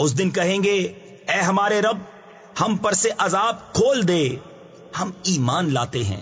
اس دن کہیں گے، اے ہمارے رب، ہم پر سے عذاب کھول دے، ہم ایمان لاتے ہیں.